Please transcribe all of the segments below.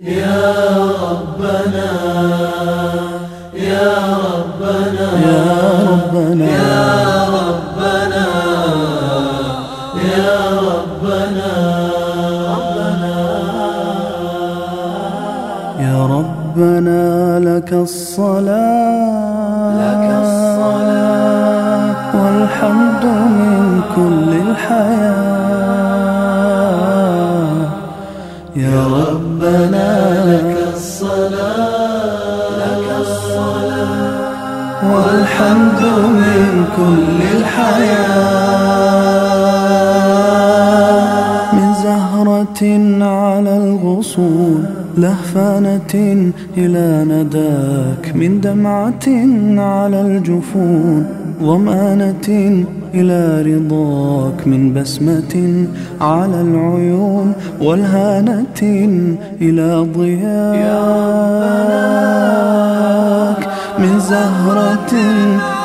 يا ربنا يا ربنا يا ربنا. يا ربنا يا ربنا. يا ربنا لك الصلاة. لك الصلاة. والحمد من كل الحياة. والحمد من كل الحياة. من زهرة على الغصون لهفانة إلى نداك. من دمعة على الجفون ضمانة إلى رضاك. من بسمة على العيون والهانة إلى ضياك من زهرة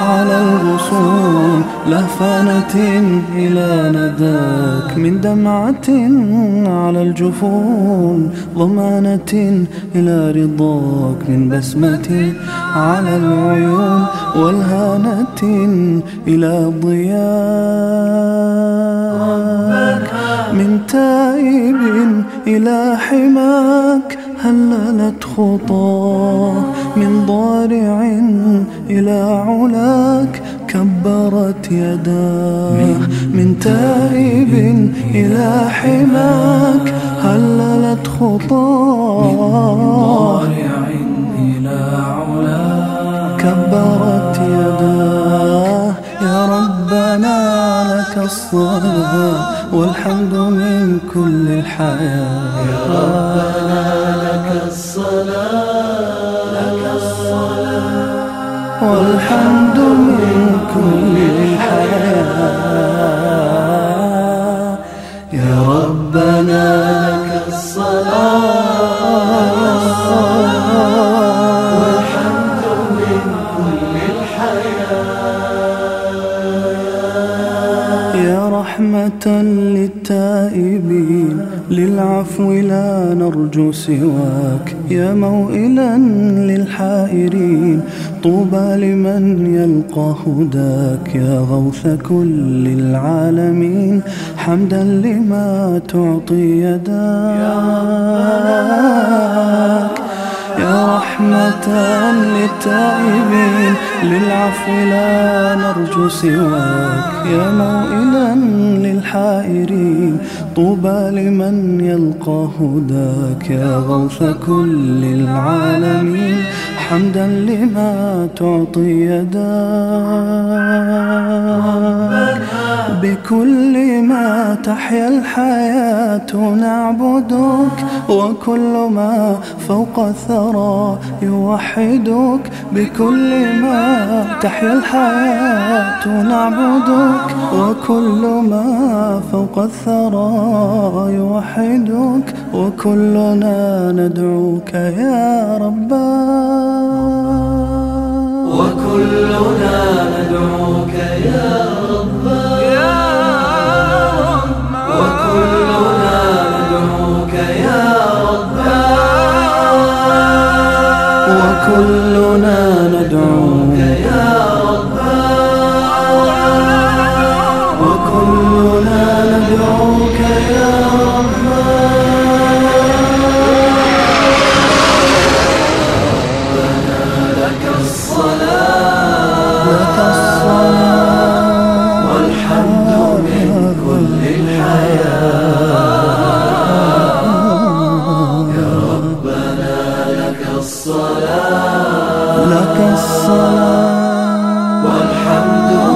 على الغصون لهفانة إلى نداك. من دمعة على الجفون ضمانة إلى رضاك. من بسمة على العيون والهانة إلى ضياك من تائب إلى حماك هللت خطاه من ضارع إلى علاك كبرت يداه من تائب إلى حماك؟ هللت خطاه إلى علاك كبرت يداه يا ربنا لك الصلاة والحمد من كل الحياة. والحمد من كل الحياة رحمة للتائبين. للعفو لا نرجو سواك يا موئلا للحائرين. طوبى لمن يلقى هداك يا غوث كل العالمين. حمدا لما تعطي يداك. يا رحمة للتائبين للعفو لا نرجو سواك. يا موئلا للحائرين طوبى لمن يلقى هداك. يا غوث كل العالمين حمدا لما تعطي يداك. بكل ما تحيا الحياة نعبدك وكل ما فوق الثرى يوحدك. بكل ما تحيا الحياة نعبدك وكل ما فوق الثرى يوحدك. وكلنا ندعوك يا رباه وكلنا الصلاة. لك الصلاة. والحمد